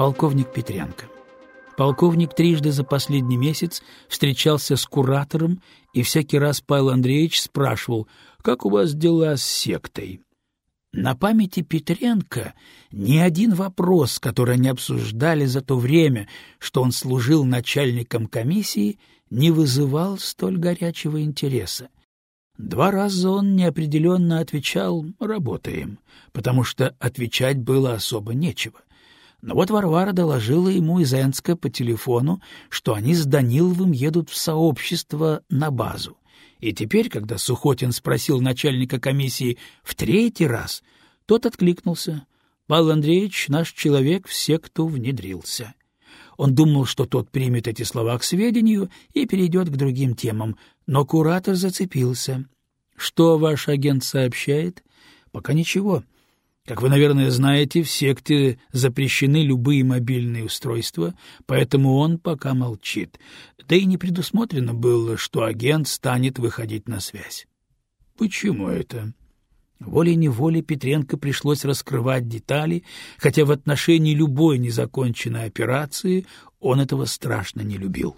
Полковник Петренко. Полковник трижды за последний месяц встречался с куратором, и всякий раз Павел Андреевич спрашивал, как у вас дела с сектой. На памяти Петренко ни один вопрос, который они обсуждали за то время, что он служил начальником комиссии, не вызывал столь горячего интереса. Два раза он неопределенно отвечал «работаем», потому что отвечать было особо нечего. Но вот Варвара доложила ему из Энска по телефону, что они с Даниловым едут в сообщество на базу. И теперь, когда Сухотин спросил начальника комиссии в третий раз, тот откликнулся. «Павел Андреевич, наш человек, все, кто внедрился». Он думал, что тот примет эти слова к сведению и перейдет к другим темам, но куратор зацепился. «Что ваш агент сообщает?» «Пока ничего. Как вы, наверное, знаете, в секте запрещены любые мобильные устройства, поэтому он пока молчит. Да и не предусмотрено было, что агент станет выходить на связь. Почему это? Волей-неволей Петренко пришлось раскрывать детали, хотя в отношении любой незаконченной операции он этого страшно не любил.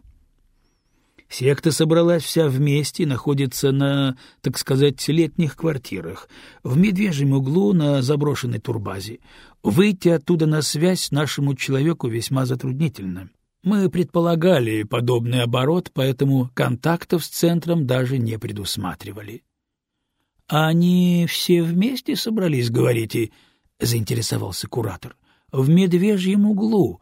Секта собралась вся вместе и находится на, так сказать, летних квартирах, в медвежьем углу на заброшенной турбазе. Выйти оттуда на связь нашему человеку весьма затруднительно. Мы предполагали подобный оборот, поэтому контактов с центром даже не предусматривали. — А они все вместе собрались, говорите? — заинтересовался куратор. — В медвежьем углу.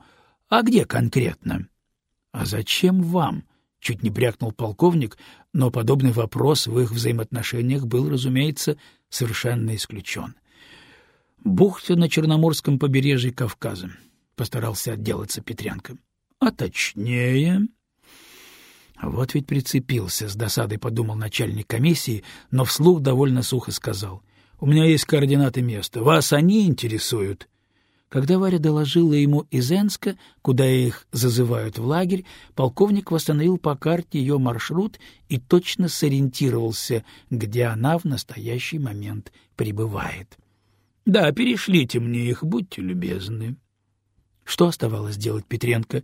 А где конкретно? — А зачем вам? Чуть не брякнул полковник, но подобный вопрос в их взаимоотношениях был, разумеется, совершенно исключен. «Бухта на Черноморском побережье Кавказа», — постарался отделаться Петренко. «А точнее...» Вот ведь прицепился, с досадой подумал начальник комиссии, но вслух довольно сухо сказал. «У меня есть координаты места. Вас они интересуют?» Когда Варя доложила ему из Энска, куда их зазывают в лагерь, полковник восстановил по карте ее маршрут и точно сориентировался, где она в настоящий момент пребывает. — Да, перешлите мне их, будьте любезны. Что оставалось делать Петренко?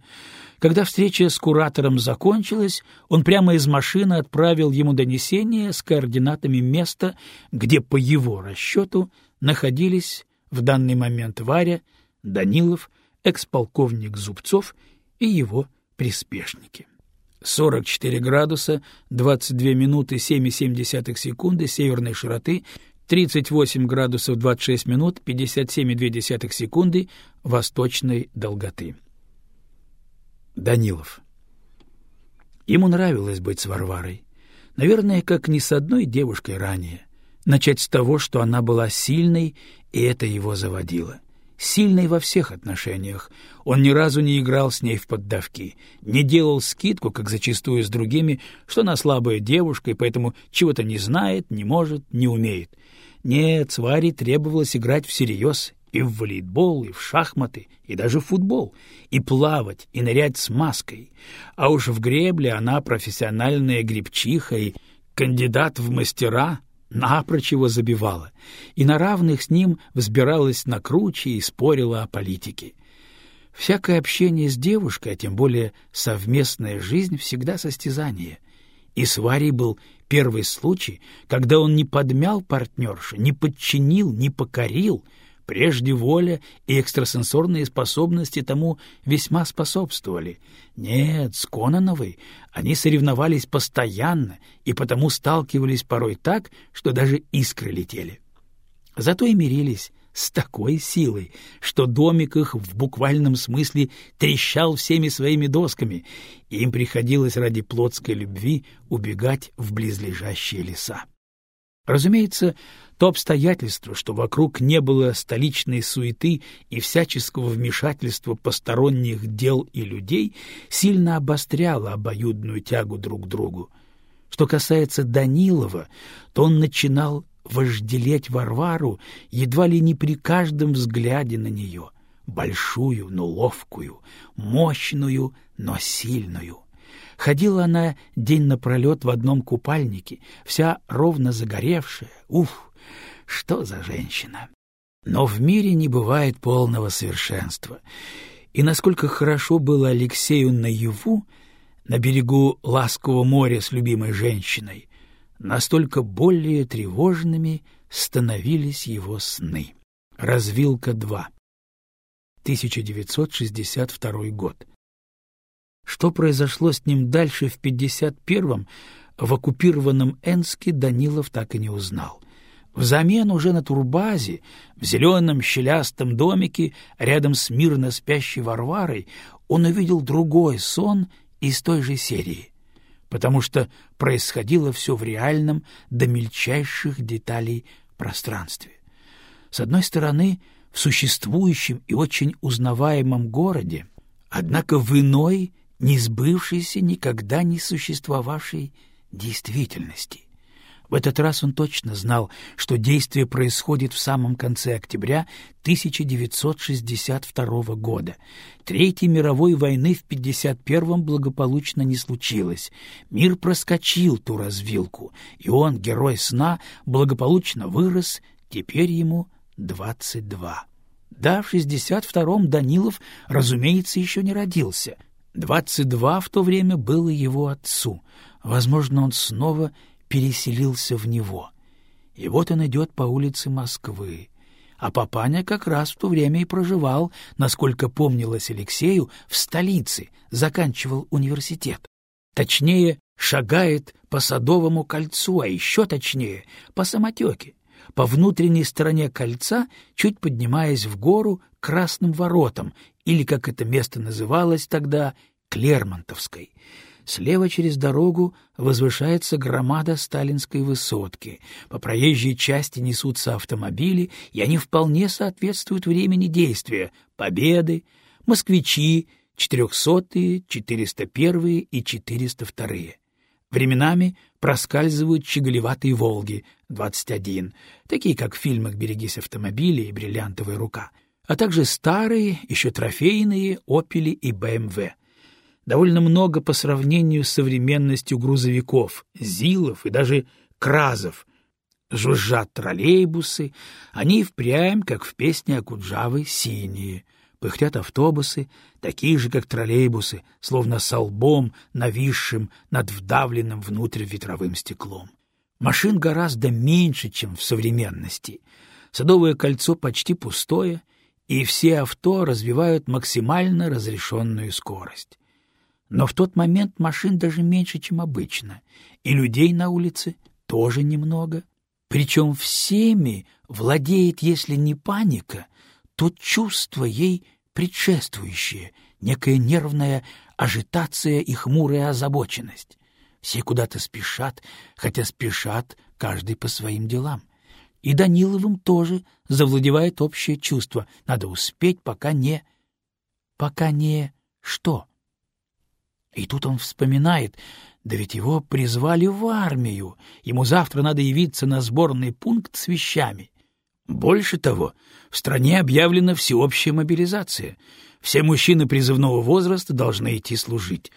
Когда встреча с куратором закончилась, он прямо из машины отправил ему донесение с координатами места, где, по его расчету, находились в данный момент Варя, Данилов, экс-полковник Зубцов и его приспешники. 44 градуса, 22 минуты 7,7 секунды северной широты, 38 градусов 26 минут 57,2 секунды восточной долготы. Данилов. Ему нравилось быть с Варварой. Наверное, как ни с одной девушкой ранее. Начать с того, что она была сильной, и это его заводило сильной во всех отношениях. Он ни разу не играл с ней в поддавки, не делал скидку, как зачастую с другими, что она слабая девушка и поэтому чего-то не знает, не может, не умеет. Нет, с требовалось играть всерьез и в волейбол, и в шахматы, и даже в футбол, и плавать, и нырять с маской. А уж в гребле она профессиональная гребчиха и кандидат в мастера, напрочь его забивала, и на равных с ним взбиралась на круче и спорила о политике. Всякое общение с девушкой, а тем более совместная жизнь, всегда состязание. И с Варей был первый случай, когда он не подмял партнершу, не подчинил, не покорил — Прежде воля и экстрасенсорные способности тому весьма способствовали. Нет, с Кононовой они соревновались постоянно и потому сталкивались порой так, что даже искры летели. Зато и мирились с такой силой, что домик их в буквальном смысле трещал всеми своими досками, и им приходилось ради плотской любви убегать в близлежащие леса. Разумеется, то обстоятельство, что вокруг не было столичной суеты и всяческого вмешательства посторонних дел и людей, сильно обостряло обоюдную тягу друг к другу. Что касается Данилова, то он начинал вожделеть Варвару едва ли не при каждом взгляде на нее, большую, но ловкую, мощную, но сильную. Ходила она день напролет в одном купальнике, вся ровно загоревшая. Уф, что за женщина! Но в мире не бывает полного совершенства. И насколько хорошо было Алексею наяву, на берегу ласкового моря с любимой женщиной, настолько более тревожными становились его сны. Развилка 2. 1962 год. Что произошло с ним дальше в 51-м, в оккупированном Энске Данилов так и не узнал. Взамен уже на турбазе, в зеленом щелястом домике, рядом с мирно спящей Варварой, он увидел другой сон из той же серии, потому что происходило все в реальном до мельчайших деталей пространстве. С одной стороны, в существующем и очень узнаваемом городе, однако в иной, не сбывшейся, никогда не существовавшей действительности. В этот раз он точно знал, что действие происходит в самом конце октября 1962 года. Третьей мировой войны в 51-м благополучно не случилось. Мир проскочил ту развилку, и он, герой сна, благополучно вырос, теперь ему 22. Да, в 62-м Данилов, разумеется, еще не родился. 22 в то время было его отцу. Возможно, он снова переселился в него. И вот он идет по улице Москвы. А папаня как раз в то время и проживал, насколько помнилось Алексею, в столице, заканчивал университет. Точнее, шагает по Садовому кольцу, а еще точнее, по самотеке, по внутренней стороне кольца, чуть поднимаясь в гору Красным воротам, или, как это место называлось тогда, Клермонтовской. Слева через дорогу возвышается громада сталинской высотки. По проезжей части несутся автомобили, и они вполне соответствуют времени действия. Победы, москвичи, 400-е, 401-е и 402-е. Временами проскальзывают щеголеватые «Волги» 21, такие как в фильмах «Берегись автомобиля» и «Бриллиантовая рука», а также старые, еще трофейные «Опели» и «БМВ» довольно много по сравнению с современностью грузовиков, ЗИЛов и даже КРАЗов. Жужжат троллейбусы, они впрямь, как в песне Акуджавы, синие. Пыхтят автобусы, такие же, как троллейбусы, словно с лбом, нависшим над вдавленным внутрь ветровым стеклом. Машин гораздо меньше, чем в современности. Садовое кольцо почти пустое, и все авто развивают максимально разрешенную скорость. Но в тот момент машин даже меньше, чем обычно, и людей на улице тоже немного. Причем всеми владеет, если не паника, то чувство ей предшествующее, некая нервная ажитация и хмурая озабоченность. Все куда-то спешат, хотя спешат каждый по своим делам. И Даниловым тоже завладевает общее чувство. Надо успеть, пока не... Пока не... Что? И тут он вспоминает, да ведь его призвали в армию, ему завтра надо явиться на сборный пункт с вещами. Больше того, в стране объявлена всеобщая мобилизация. Все мужчины призывного возраста должны идти служить.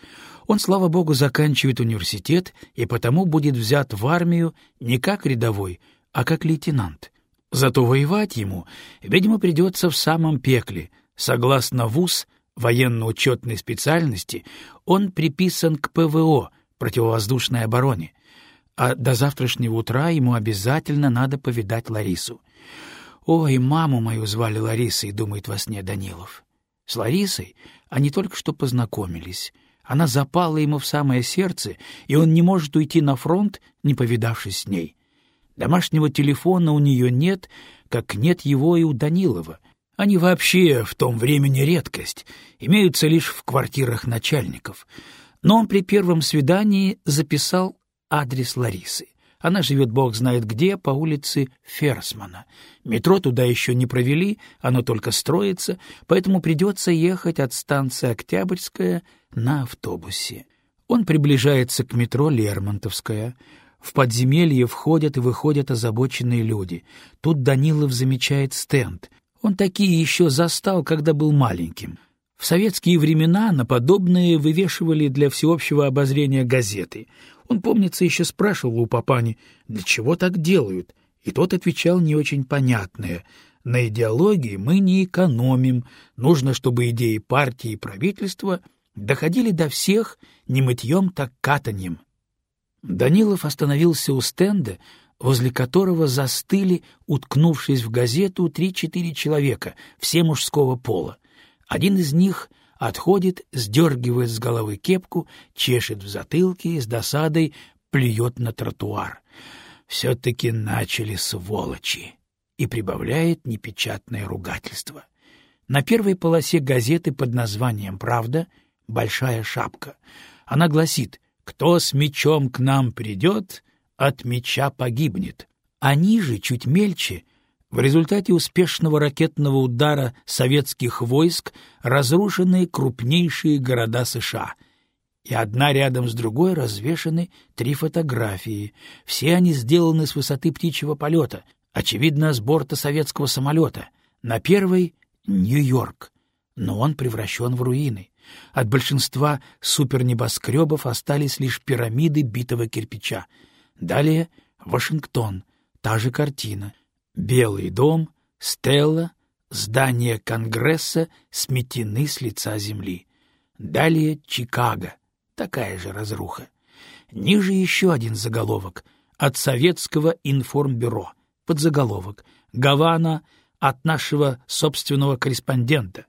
Он, слава богу, заканчивает университет и потому будет взят в армию не как рядовой, а как лейтенант. Зато воевать ему, видимо, придется в самом пекле. Согласно ВУЗ, военно-учетной специальности, он приписан к ПВО, противовоздушной обороне, а до завтрашнего утра ему обязательно надо повидать Ларису. «Ой, маму мою звали Ларисой», — думает во сне Данилов. С Ларисой они только что познакомились. Она запала ему в самое сердце, и он не может уйти на фронт, не повидавшись с ней. Домашнего телефона у нее нет, как нет его и у Данилова — они вообще в том времени редкость, имеются лишь в квартирах начальников. Но он при первом свидании записал адрес Ларисы. Она живет бог знает где, по улице Ферсмана. Метро туда еще не провели, оно только строится, поэтому придется ехать от станции Октябрьская на автобусе. Он приближается к метро Лермонтовская. В подземелье входят и выходят озабоченные люди. Тут Данилов замечает стенд. Он такие еще застал, когда был маленьким. В советские времена на подобные вывешивали для всеобщего обозрения газеты. Он, помнится, еще спрашивал у папани, для чего так делают, и тот отвечал не очень понятное. На идеологии мы не экономим, нужно, чтобы идеи партии и правительства доходили до всех не мытьем, так катаньем. Данилов остановился у стенда, возле которого застыли, уткнувшись в газету, три-четыре человека, все мужского пола. Один из них отходит, сдергивает с головы кепку, чешет в затылке и с досадой плюет на тротуар. Все-таки начали сволочи. И прибавляет непечатное ругательство. На первой полосе газеты под названием «Правда» большая шапка. Она гласит «Кто с мечом к нам придет, от меча погибнет». А ниже, чуть мельче, в результате успешного ракетного удара советских войск разрушены крупнейшие города США. И одна рядом с другой развешаны три фотографии. Все они сделаны с высоты птичьего полета, очевидно, с борта советского самолета. На первой — Нью-Йорк, но он превращен в руины. От большинства супернебоскребов остались лишь пирамиды битого кирпича. Далее — Вашингтон, та же картина. Белый дом, стелла, здание Конгресса сметены с лица земли. Далее Чикаго, такая же разруха. Ниже еще один заголовок от советского информбюро. Подзаголовок «Гавана от нашего собственного корреспондента».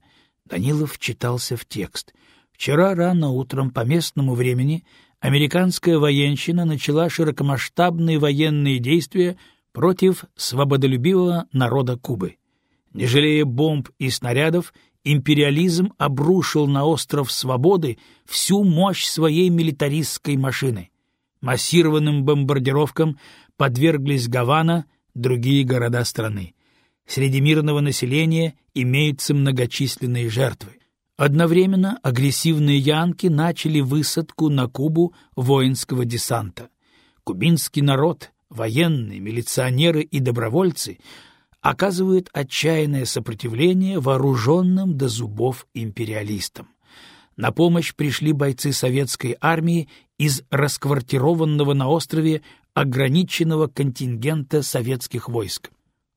Данилов читался в текст. Вчера рано утром по местному времени американская военщина начала широкомасштабные военные действия против свободолюбивого народа Кубы. Не жалея бомб и снарядов, империализм обрушил на остров Свободы всю мощь своей милитаристской машины. Массированным бомбардировкам подверглись Гавана, другие города страны. Среди мирного населения имеются многочисленные жертвы. Одновременно агрессивные янки начали высадку на Кубу воинского десанта. Кубинский народ, военные, милиционеры и добровольцы оказывают отчаянное сопротивление вооруженным до зубов империалистам. На помощь пришли бойцы советской армии из расквартированного на острове ограниченного контингента советских войск.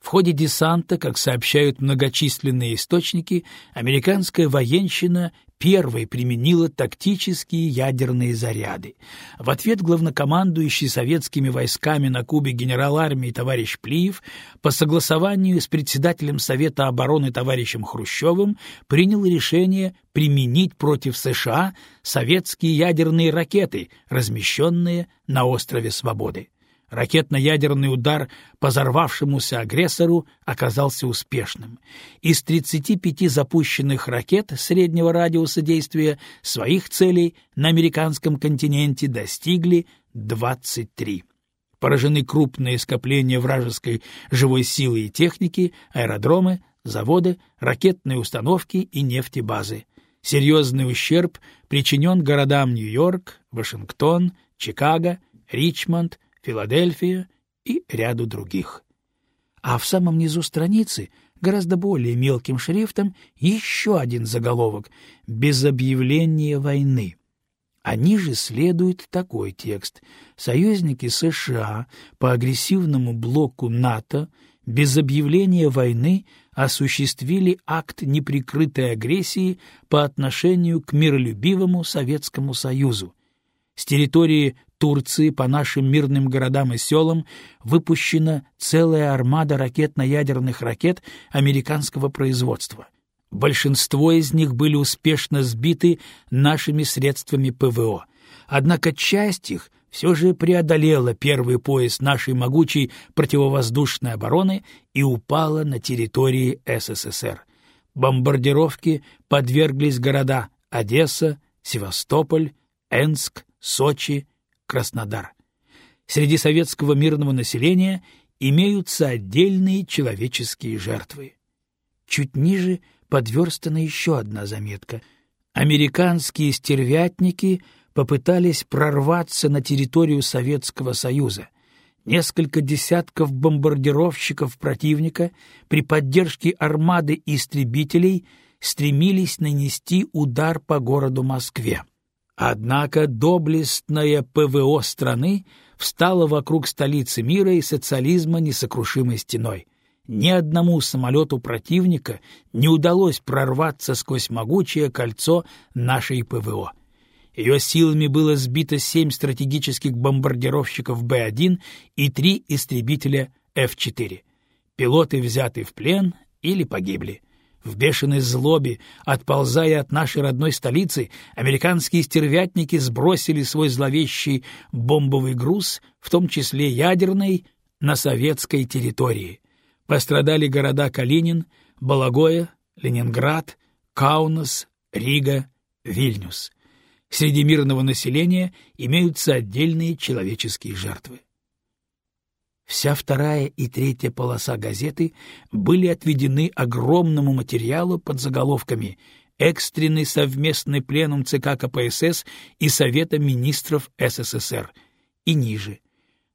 В ходе десанта, как сообщают многочисленные источники, американская военщина первой применила тактические ядерные заряды. В ответ главнокомандующий советскими войсками на Кубе генерал армии товарищ Плиев по согласованию с председателем Совета обороны товарищем Хрущевым принял решение применить против США советские ядерные ракеты, размещенные на острове Свободы. Ракетно-ядерный удар по взорвавшемуся агрессору оказался успешным. Из 35 запущенных ракет среднего радиуса действия своих целей на американском континенте достигли 23. Поражены крупные скопления вражеской живой силы и техники, аэродромы, заводы, ракетные установки и нефтебазы. Серьезный ущерб причинен городам Нью-Йорк, Вашингтон, Чикаго, Ричмонд, Филадельфия и ряду других. А в самом низу страницы, гораздо более мелким шрифтом, еще один заголовок «Без объявления войны». А ниже следует такой текст. Союзники США по агрессивному блоку НАТО без объявления войны осуществили акт неприкрытой агрессии по отношению к миролюбивому Советскому Союзу. С территории Турции по нашим мирным городам и селам выпущена целая армада ракетно-ядерных ракет американского производства. Большинство из них были успешно сбиты нашими средствами ПВО. Однако часть их все же преодолела первый пояс нашей могучей противовоздушной обороны и упала на территории СССР. Бомбардировки подверглись города Одесса, Севастополь, Энск, Сочи, Краснодар. Среди советского мирного населения имеются отдельные человеческие жертвы. Чуть ниже подверстана еще одна заметка. Американские стервятники попытались прорваться на территорию Советского Союза. Несколько десятков бомбардировщиков противника при поддержке армады истребителей стремились нанести удар по городу Москве. Однако доблестное ПВО страны встало вокруг столицы мира и социализма несокрушимой стеной. Ни одному самолету противника не удалось прорваться сквозь могучее кольцо нашей ПВО. Ее силами было сбито семь стратегических бомбардировщиков Б-1 и три истребителя Ф-4. Пилоты взяты в плен или погибли. В бешеной злобе, отползая от нашей родной столицы, американские стервятники сбросили свой зловещий бомбовый груз, в том числе ядерный, на советской территории. Пострадали города Калинин, Балагоя, Ленинград, Каунас, Рига, Вильнюс. Среди мирного населения имеются отдельные человеческие жертвы. Вся вторая и третья полоса газеты были отведены огромному материалу под заголовками «Экстренный совместный пленум ЦК КПСС и Совета министров СССР» и ниже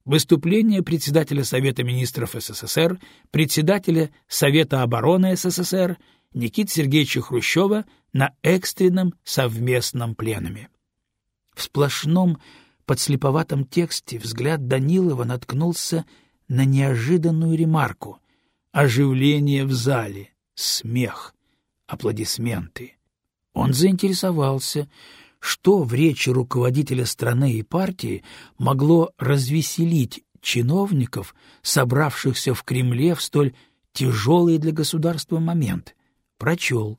выступление председателя Совета министров СССР, председателя Совета обороны СССР Никиты Сергеевича Хрущева на экстренном совместном пленуме. В сплошном подслеповатом тексте взгляд Данилова наткнулся на неожиданную ремарку — оживление в зале, смех, аплодисменты. Он заинтересовался, что в речи руководителя страны и партии могло развеселить чиновников, собравшихся в Кремле в столь тяжелый для государства момент. Прочел.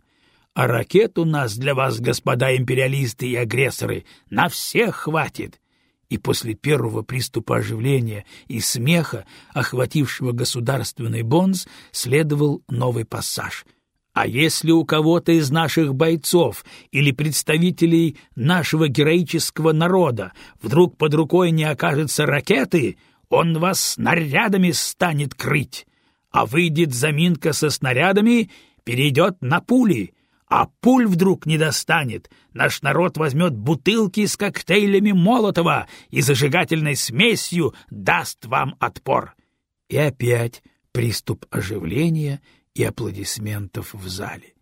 «А ракет у нас для вас, господа империалисты и агрессоры, на всех хватит!» И после первого приступа оживления и смеха, охватившего государственный бонс, следовал новый пассаж — а если у кого-то из наших бойцов или представителей нашего героического народа вдруг под рукой не окажется ракеты, он вас снарядами станет крыть, а выйдет заминка со снарядами, перейдет на пули, а пуль вдруг не достанет, наш народ возьмет бутылки с коктейлями Молотова и зажигательной смесью даст вам отпор. И опять приступ оживления — и аплодисментов в зале.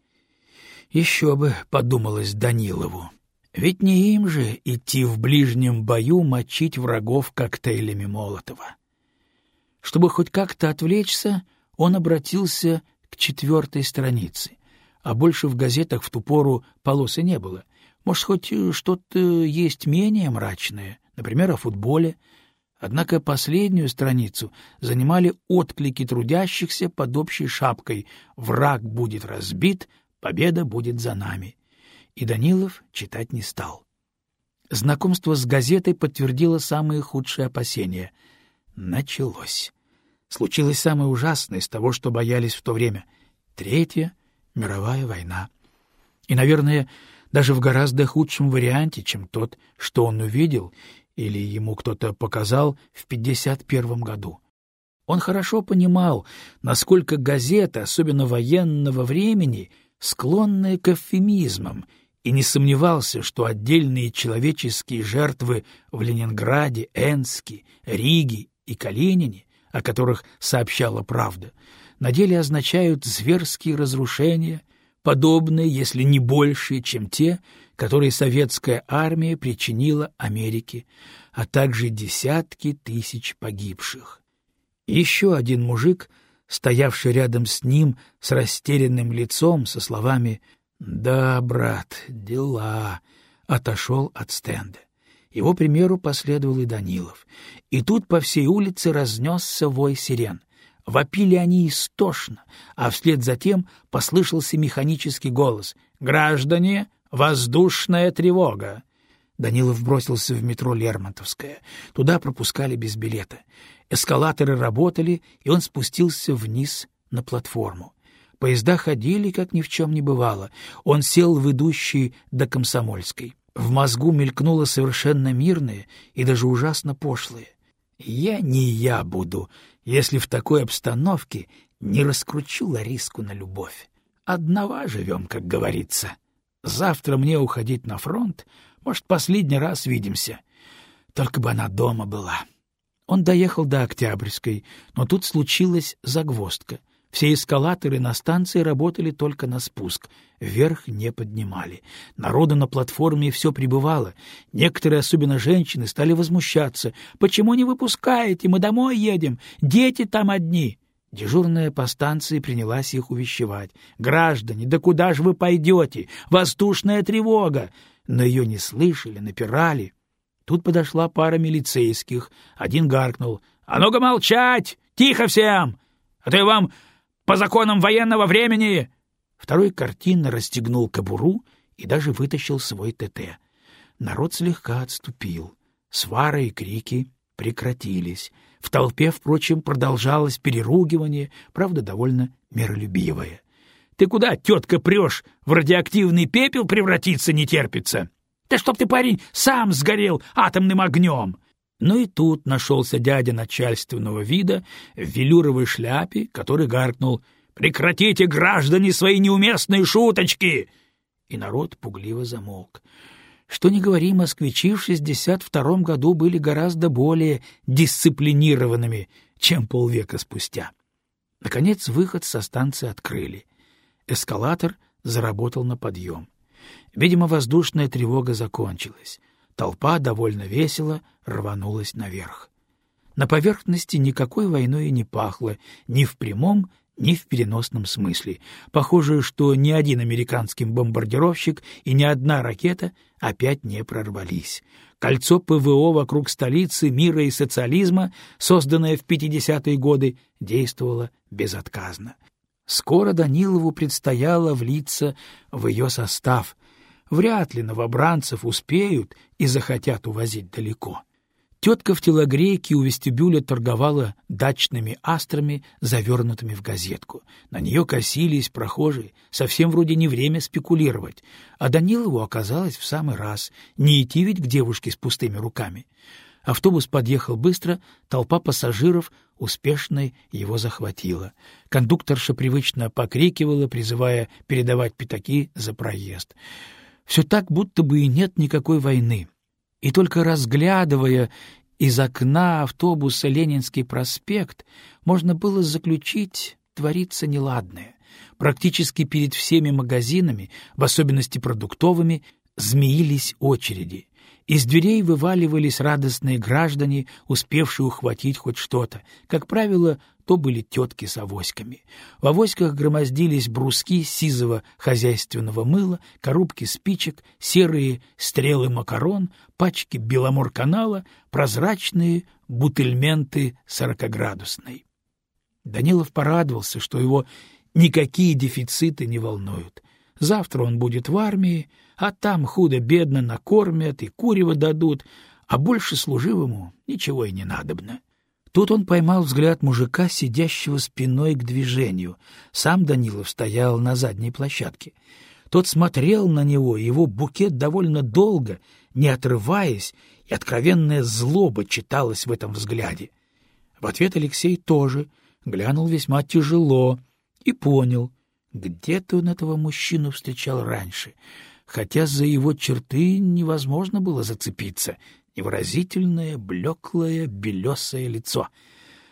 Еще бы, подумалось Данилову, ведь не им же идти в ближнем бою мочить врагов коктейлями Молотова. Чтобы хоть как-то отвлечься, он обратился к четвертой странице, а больше в газетах в ту пору полосы не было. Может, хоть что-то есть менее мрачное, например, о футболе, Однако последнюю страницу занимали отклики трудящихся под общей шапкой «Враг будет разбит, победа будет за нами». И Данилов читать не стал. Знакомство с газетой подтвердило самые худшие опасения. Началось. Случилось самое ужасное из того, что боялись в то время. Третья мировая война. И, наверное, даже в гораздо худшем варианте, чем тот, что он увидел или ему кто-то показал в 51 году. Он хорошо понимал, насколько газеты, особенно военного времени, склонны к эвфемизмам, и не сомневался, что отдельные человеческие жертвы в Ленинграде, Энске, Риге и Калинине, о которых сообщала правда, на деле означают зверские разрушения, подобные, если не большие, чем те, которые советская армия причинила Америке, а также десятки тысяч погибших. Еще один мужик, стоявший рядом с ним с растерянным лицом, со словами «Да, брат, дела», отошел от стенда. Его примеру последовал и Данилов. И тут по всей улице разнесся вой сирен. Вопили они истошно, а вслед за тем послышался механический голос «Граждане, Воздушная тревога. Данилов бросился в метро Лермонтовское. Туда пропускали без билета. Эскалаторы работали, и он спустился вниз на платформу. Поезда ходили, как ни в чем не бывало. Он сел в идущий до Комсомольской. В мозгу мелькнуло совершенно мирное и даже ужасно пошлое. «Я не я буду, если в такой обстановке не раскручу Лариску на любовь. Одного живем, как говорится». Завтра мне уходить на фронт, Может, последний раз видимся. Только бы она дома была. Он доехал до Октябрьской, но тут случилась загвоздка. Все эскалаторы на станции работали только на спуск, вверх не поднимали. Народу на платформе все прибывало. Некоторые, особенно женщины, стали возмущаться. «Почему не выпускаете? Мы домой едем. Дети там одни». Дежурная по станции принялась их увещевать. «Граждане, да куда же вы пойдете? Воздушная тревога!» Но ее не слышали, напирали. Тут подошла пара милицейских. Один гаркнул. «А ну-ка молчать! Тихо всем! А то я вам по законам военного времени!» Второй картинно расстегнул кобуру и даже вытащил свой ТТ. Народ слегка отступил. Свары и крики прекратились. В толпе, впрочем, продолжалось переругивание, правда, довольно миролюбивое. — Ты куда, тетка, прешь? В радиоактивный пепел превратиться не терпится? Да чтоб ты, парень, сам сгорел атомным огнем! Ну и тут нашелся дядя начальственного вида в велюровой шляпе, который гаркнул «Прекратите, граждане, свои неуместные шуточки!» И народ пугливо замолк. Что ни говори, москвичи в 62 году были гораздо более дисциплинированными, чем полвека спустя. Наконец выход со станции открыли. Эскалатор заработал на подъем. Видимо, воздушная тревога закончилась. Толпа довольно весело рванулась наверх. На поверхности никакой войной и не пахло, ни в прямом, ни в переносном смысле. Похоже, что ни один американский бомбардировщик и ни одна ракета опять не прорвались. Кольцо ПВО вокруг столицы мира и социализма, созданное в 50-е годы, действовало безотказно. Скоро Данилову предстояло влиться в ее состав, Вряд ли новобранцев успеют и захотят увозить далеко. Тетка в телогрейке у вестибюля торговала дачными астрами, завернутыми в газетку. На нее косились прохожие, совсем вроде не время спекулировать. А Данилову оказалось в самый раз, не идти ведь к девушке с пустыми руками. Автобус подъехал быстро, толпа пассажиров успешно его захватила. Кондукторша привычно покрикивала, призывая передавать пятаки за проезд. Все так, будто бы и нет никакой войны. И только разглядывая из окна автобуса Ленинский проспект, можно было заключить, творится неладное. Практически перед всеми магазинами, в особенности продуктовыми, змеились очереди. Из дверей вываливались радостные граждане, успевшие ухватить хоть что-то. Как правило, то были тетки с авоськами. В авоськах громоздились бруски сизого хозяйственного мыла, коробки спичек, серые стрелы макарон, пачки беломорканала, прозрачные бутыльменты сорокоградусной. Данилов порадовался, что его никакие дефициты не волнуют. Завтра он будет в армии, а там худо-бедно накормят и курево дадут, а больше служивому ничего и не надобно. Тут он поймал взгляд мужика, сидящего спиной к движению. Сам Данилов стоял на задней площадке. Тот смотрел на него, его букет довольно долго, не отрываясь, и откровенная злоба читалась в этом взгляде. В ответ Алексей тоже глянул весьма тяжело и понял, где-то он этого мужчину встречал раньше, хотя за его черты невозможно было зацепиться. Невыразительное, блеклое, белесое лицо.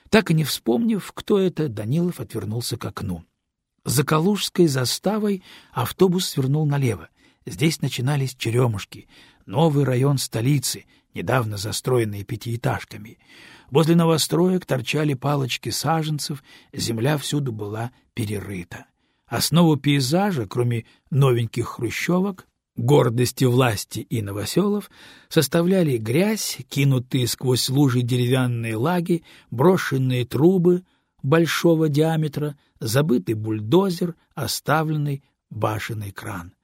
Так и не вспомнив, кто это, Данилов отвернулся к окну. За Калужской заставой автобус свернул налево. Здесь начинались черемушки, новый район столицы, недавно застроенный пятиэтажками. Возле новостроек торчали палочки саженцев, земля всюду была перерыта. Основу пейзажа, кроме новеньких хрущевок, гордости власти и новоселов, составляли грязь, кинутые сквозь лужи деревянные лаги, брошенные трубы большого диаметра, забытый бульдозер, оставленный башенный кран.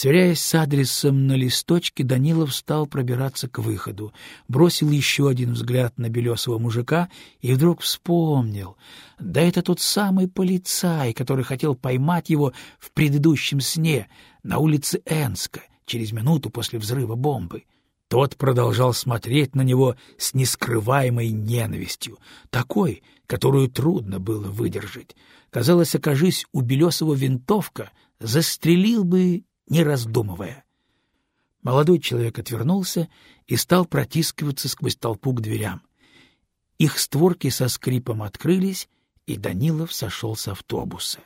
Сверяясь с адресом на листочке, Данилов стал пробираться к выходу, бросил еще один взгляд на белесого мужика и вдруг вспомнил. Да это тот самый полицай, который хотел поймать его в предыдущем сне на улице Энска через минуту после взрыва бомбы. Тот продолжал смотреть на него с нескрываемой ненавистью, такой, которую трудно было выдержать. Казалось, окажись у Белесова винтовка, застрелил бы не раздумывая. Молодой человек отвернулся и стал протискиваться сквозь толпу к дверям. Их створки со скрипом открылись, и Данилов сошел с автобуса.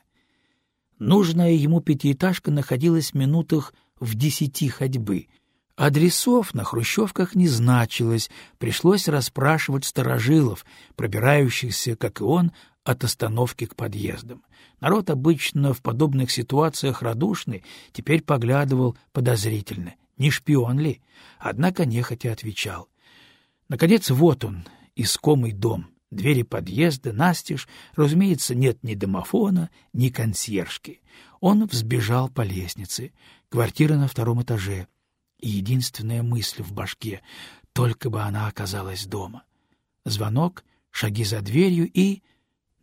Нужная ему пятиэтажка находилась в минутах в десяти ходьбы. Адресов на хрущевках не значилось, пришлось расспрашивать сторожилов, пробирающихся, как и он, от остановки к подъездам. Народ обычно в подобных ситуациях радушный, теперь поглядывал подозрительно. Не шпион ли? Однако нехотя отвечал. Наконец, вот он, искомый дом. Двери подъезда, настежь, разумеется, нет ни домофона, ни консьержки. Он взбежал по лестнице. Квартира на втором этаже. И единственная мысль в башке — только бы она оказалась дома. Звонок, шаги за дверью и...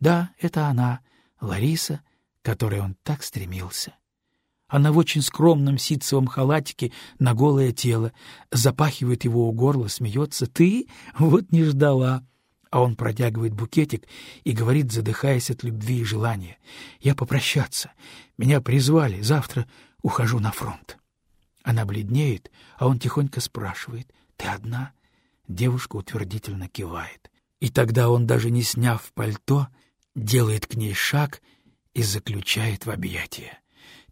Да, это она, Лариса, которой он так стремился. Она в очень скромном ситцевом халатике на голое тело, запахивает его у горла, смеется. «Ты? Вот не ждала!» А он протягивает букетик и говорит, задыхаясь от любви и желания. «Я попрощаться. Меня призвали. Завтра ухожу на фронт». Она бледнеет, а он тихонько спрашивает. «Ты одна?» Девушка утвердительно кивает. И тогда он, даже не сняв пальто, делает к ней шаг и заключает в объятия.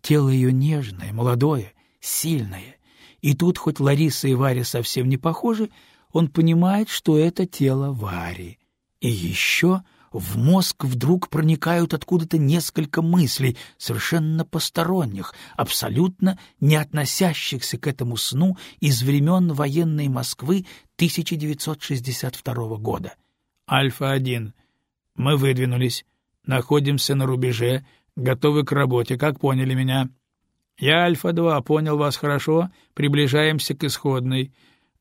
Тело ее нежное, молодое, сильное. И тут, хоть Лариса и Варя совсем не похожи, он понимает, что это тело Вари. И еще в мозг вдруг проникают откуда-то несколько мыслей, совершенно посторонних, абсолютно не относящихся к этому сну из времен военной Москвы 1962 года. «Альфа-1. Мы выдвинулись. Находимся на рубеже Готовы к работе, как поняли меня? Я Альфа-2, понял вас хорошо. Приближаемся к исходной.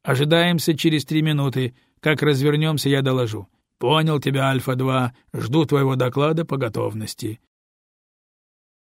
Ожидаемся через три минуты. Как развернемся, я доложу. Понял тебя, Альфа-2. Жду твоего доклада по готовности.